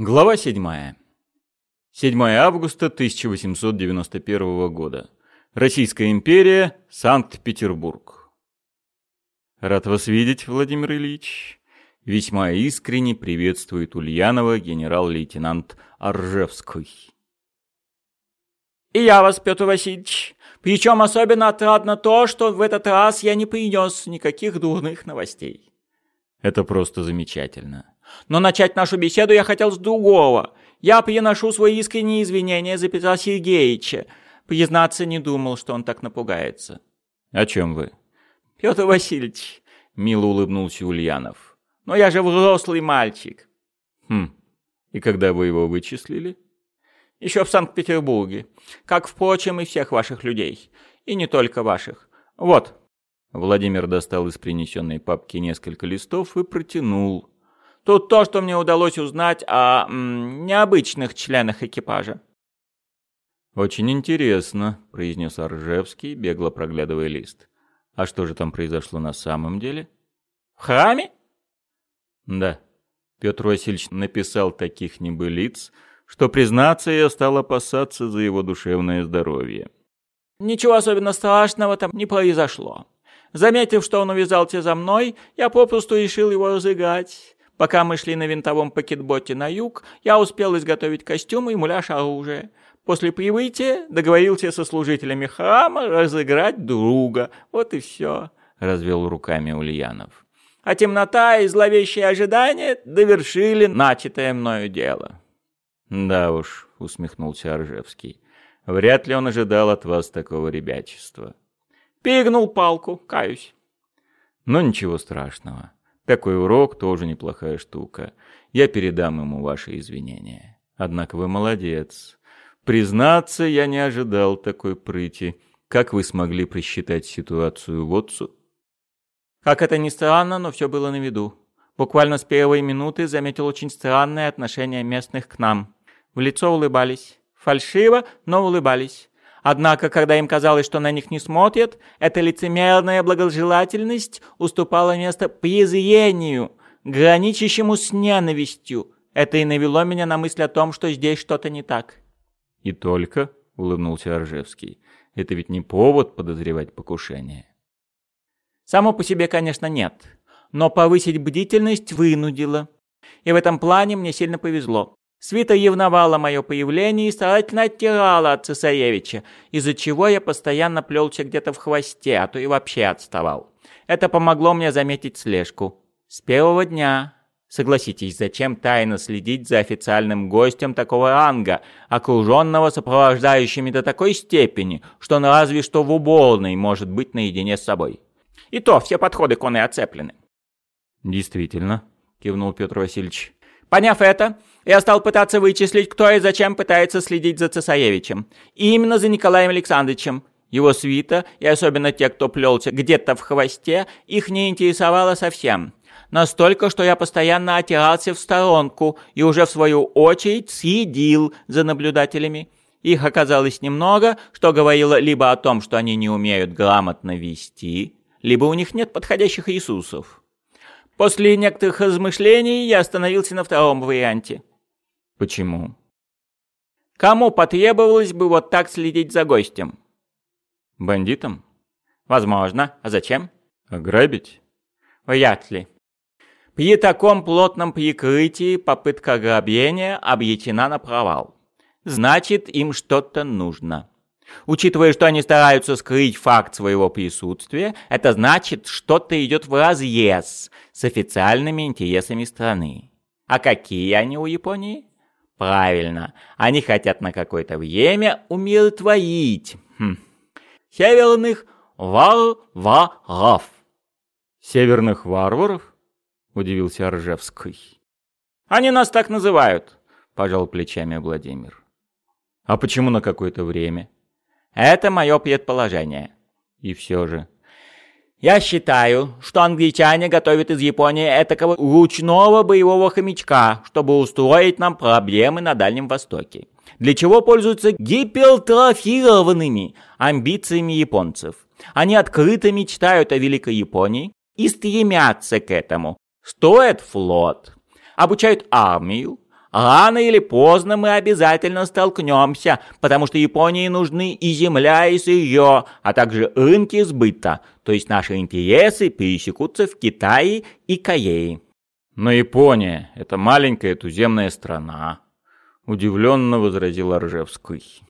Глава 7. 7 августа 1891 года. Российская империя, Санкт-Петербург. Рад вас видеть, Владимир Ильич. Весьма искренне приветствует Ульянова генерал-лейтенант Аржевский. И я вас, Петр Васильевич. Причем особенно отрадно то, что в этот раз я не принес никаких дурных новостей. Это просто замечательно. Но начать нашу беседу я хотел с другого. Я приношу свои искренние извинения за Петра Сергеевича. Признаться, не думал, что он так напугается. О чем вы? Петр Васильевич, мило улыбнулся Ульянов. Но я же взрослый мальчик. Хм. И когда вы его вычислили? Еще в Санкт-Петербурге. Как, впрочем, и всех ваших людей. И не только ваших. Вот. Владимир достал из принесенной папки несколько листов и протянул. Тут то, что мне удалось узнать о м, необычных членах экипажа. «Очень интересно», — произнес Аржевский, бегло проглядывая лист. «А что же там произошло на самом деле?» «В храме?» «Да». Петр Васильевич написал таких небылиц, что, признаться, я стал опасаться за его душевное здоровье. «Ничего особенно страшного там не произошло. Заметив, что он увязался за мной, я попросту решил его разыграть. Пока мы шли на винтовом пакетботе на юг, я успел изготовить костюм и муляж оружия. После прибытия договорился со служителями храма разыграть друга. Вот и все», — развел руками Ульянов. «А темнота и зловещие ожидания довершили начатое мною дело». «Да уж», — усмехнулся Аржевский, — «вряд ли он ожидал от вас такого ребячества». «Перегнул палку, каюсь». «Но ничего страшного». Такой урок тоже неплохая штука. Я передам ему ваши извинения. Однако вы молодец. Признаться, я не ожидал такой прыти. Как вы смогли просчитать ситуацию в отцу? Как это ни странно, но все было на виду. Буквально с первой минуты заметил очень странное отношение местных к нам. В лицо улыбались. Фальшиво, но улыбались. Однако, когда им казалось, что на них не смотрят, эта лицемерная благожелательность уступала место презрению, граничащему с ненавистью. Это и навело меня на мысль о том, что здесь что-то не так. «И только?» — улыбнулся Аржевский. «Это ведь не повод подозревать покушение». «Само по себе, конечно, нет. Но повысить бдительность вынудило. И в этом плане мне сильно повезло. Свита ревновала мое появление и старательно оттирала от цесаревича, из-за чего я постоянно плелся где-то в хвосте, а то и вообще отставал. Это помогло мне заметить слежку. С первого дня. Согласитесь, зачем тайно следить за официальным гостем такого ранга, окруженного сопровождающими до такой степени, что он разве что в уборной может быть наедине с собой. И то все подходы к оной оцеплены. «Действительно», — кивнул Петр Васильевич. Поняв это, я стал пытаться вычислить, кто и зачем пытается следить за цесаревичем. И именно за Николаем Александровичем. Его свита, и особенно те, кто плелся где-то в хвосте, их не интересовало совсем. Настолько, что я постоянно отирался в сторонку и уже в свою очередь следил за наблюдателями. Их оказалось немного, что говорило либо о том, что они не умеют грамотно вести, либо у них нет подходящих ресурсов. После некоторых размышлений я остановился на втором варианте. Почему? Кому потребовалось бы вот так следить за гостем? Бандитам? Возможно. А зачем? Ограбить? Вряд ли. При таком плотном прикрытии попытка ограбления объяснена на провал. Значит, им что-то нужно. Учитывая, что они стараются скрыть факт своего присутствия, это значит, что-то идет в разъезд с официальными интересами страны. А какие они у Японии? Правильно, они хотят на какое-то время умиротворить хм. северных варваров. Северных варваров? Удивился Ржевский. Они нас так называют, пожал плечами Владимир. А почему на какое-то время? Это мое предположение. И все же. Я считаю, что англичане готовят из Японии этакого ручного боевого хомячка, чтобы устроить нам проблемы на Дальнем Востоке. Для чего пользуются гипертрофированными амбициями японцев. Они открыто мечтают о Великой Японии и стремятся к этому. Стоит флот, обучают армию, Рано или поздно мы обязательно столкнемся, потому что Японии нужны и земля, и сырье, а также рынки сбыта, то есть наши интересы пересекутся в Китае и Корее. Но Япония – это маленькая туземная страна, удивленно возразил Ржевский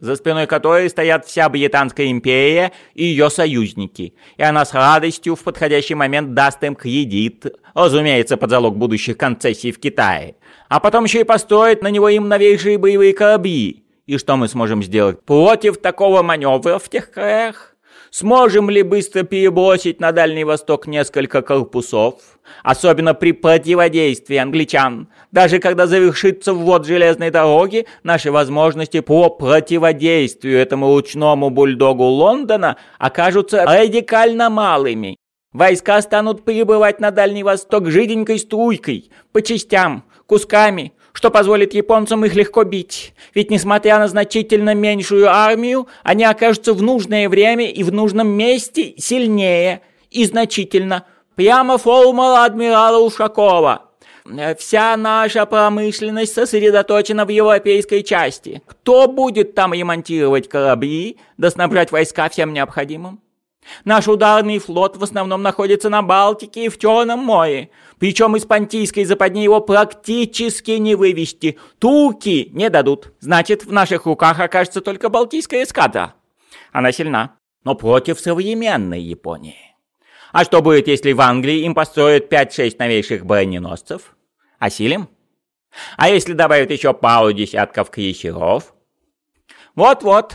за спиной которой стоят вся Британская империя и ее союзники, и она с радостью в подходящий момент даст им кредит, разумеется, под залог будущих концессий в Китае, а потом еще и построит на него им новейшие боевые корабли. И что мы сможем сделать против такого маневра в тех краях? Сможем ли быстро перебросить на Дальний Восток несколько корпусов, особенно при противодействии англичан? Даже когда завершится ввод железной дороги, наши возможности по противодействию этому ручному бульдогу Лондона окажутся радикально малыми. Войска станут прибывать на Дальний Восток жиденькой струйкой, по частям, кусками, что позволит японцам их легко бить. Ведь несмотря на значительно меньшую армию, они окажутся в нужное время и в нужном месте сильнее и значительно. Прямо формула адмирала Ушакова. Вся наша промышленность сосредоточена в европейской части. Кто будет там ремонтировать корабли, да снабжать войска всем необходимым? Наш ударный флот в основном находится на Балтике и в Черном море. Причем из понтийской западни его практически не вывести. Турки не дадут. Значит, в наших руках окажется только Балтийская эскадра. Она сильна, но против современной Японии. А что будет, если в Англии им построят 5-6 новейших броненосцев? Осилим? А если добавят еще пару десятков крейсеров? Вот-вот,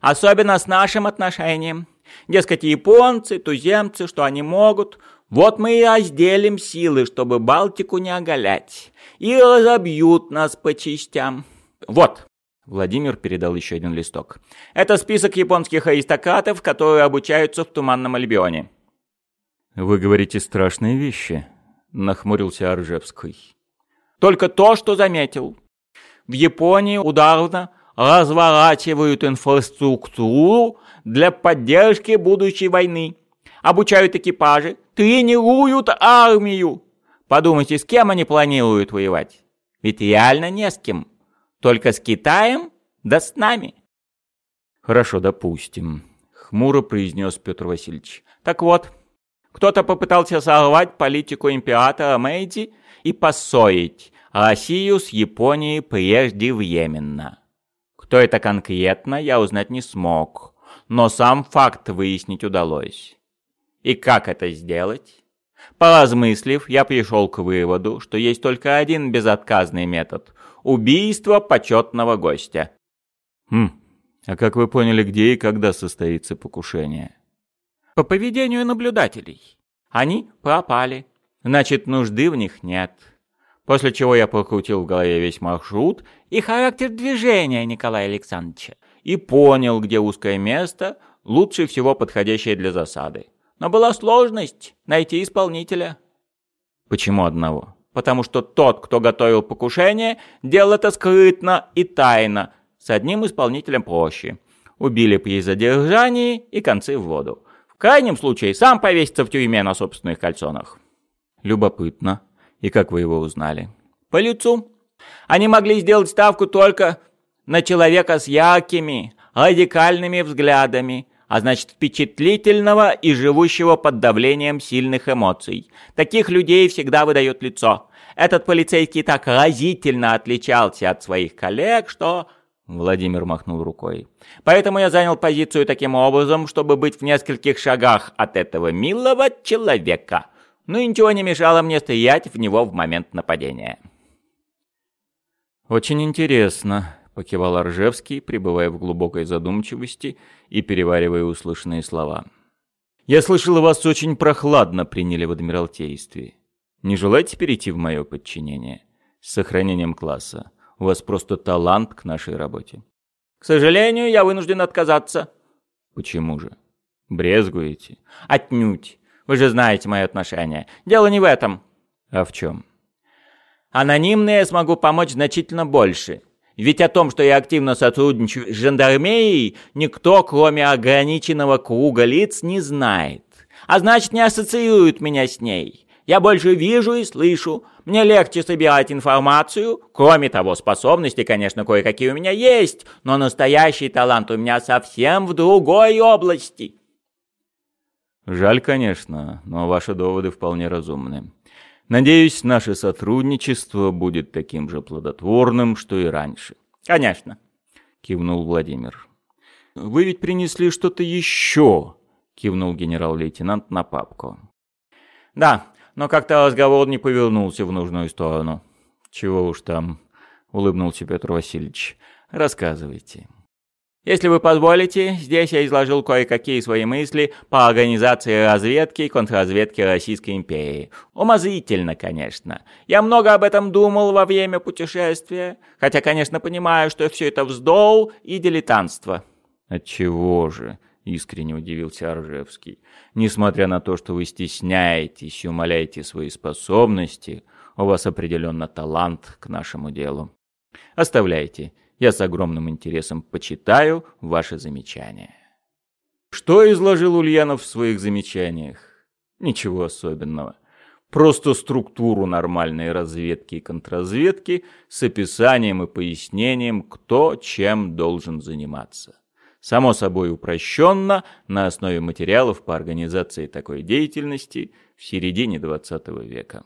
особенно с нашим отношением. Дескать, японцы, туземцы, что они могут. Вот мы и разделим силы, чтобы Балтику не оголять. И разобьют нас по частям. Вот. Владимир передал еще один листок. Это список японских аристократов, которые обучаются в Туманном Альбионе. «Вы говорите страшные вещи», — нахмурился Аржевский. «Только то, что заметил. В Японии ударно разворачивают инфраструктуру для поддержки будущей войны. Обучают экипажи, тренируют армию. Подумайте, с кем они планируют воевать? Ведь реально не с кем. Только с Китаем, да с нами. Хорошо, допустим, хмуро произнес Петр Васильевич. Так вот, кто-то попытался сорвать политику императора Мэйдзи и поссорить Россию с Японией преждевременно. Кто это конкретно, я узнать не смог но сам факт выяснить удалось. И как это сделать? Поразмыслив, я пришел к выводу, что есть только один безотказный метод – убийство почетного гостя. Хм, а как вы поняли, где и когда состоится покушение? По поведению наблюдателей. Они пропали. Значит, нужды в них нет. После чего я прокрутил в голове весь маршрут и характер движения Николая Александровича и понял, где узкое место, лучше всего подходящее для засады. Но была сложность найти исполнителя. Почему одного? Потому что тот, кто готовил покушение, делал это скрытно и тайно. С одним исполнителем проще. Убили при задержании и концы в воду. В крайнем случае сам повесится в тюрьме на собственных кальсонах. Любопытно. И как вы его узнали? По лицу. Они могли сделать ставку только на человека с яркими, радикальными взглядами, а значит впечатлительного и живущего под давлением сильных эмоций. Таких людей всегда выдает лицо. Этот полицейский так разительно отличался от своих коллег, что... Владимир махнул рукой. Поэтому я занял позицию таким образом, чтобы быть в нескольких шагах от этого милого человека. Ну и ничего не мешало мне стоять в него в момент нападения. «Очень интересно», покивал Ржевский, пребывая в глубокой задумчивости и переваривая услышанные слова. «Я слышал, вас очень прохладно приняли в Адмиралтействе. Не желаете перейти в мое подчинение? С сохранением класса. У вас просто талант к нашей работе». «К сожалению, я вынужден отказаться». «Почему же? Брезгуете?» «Отнюдь. Вы же знаете мое отношение. Дело не в этом». «А в чем?» «Анонимно я смогу помочь значительно больше». Ведь о том, что я активно сотрудничаю с жандармерией, никто, кроме ограниченного круга лиц, не знает. А значит, не ассоциирует меня с ней. Я больше вижу и слышу. Мне легче собирать информацию. Кроме того, способности, конечно, кое-какие у меня есть, но настоящий талант у меня совсем в другой области. Жаль, конечно, но ваши доводы вполне разумны. Надеюсь, наше сотрудничество будет таким же плодотворным, что и раньше. Конечно, кивнул Владимир. Вы ведь принесли что-то еще, кивнул генерал-лейтенант на папку. Да, но как-то разговор не повернулся в нужную сторону. Чего уж там, улыбнулся Петр Васильевич. Рассказывайте. Если вы позволите, здесь я изложил кое-какие свои мысли по организации разведки и контрразведки Российской империи. Умозрительно, конечно. Я много об этом думал во время путешествия, хотя, конечно, понимаю, что все это вздол и дилетантство. Отчего же? искренне удивился Аржевский. Несмотря на то, что вы стесняетесь и умаляете свои способности, у вас определенно талант к нашему делу. Оставляйте. Я с огромным интересом почитаю ваши замечания. Что изложил Ульянов в своих замечаниях? Ничего особенного. Просто структуру нормальной разведки и контрразведки с описанием и пояснением, кто чем должен заниматься само собой упрощенно, на основе материалов по организации такой деятельности в середине XX века.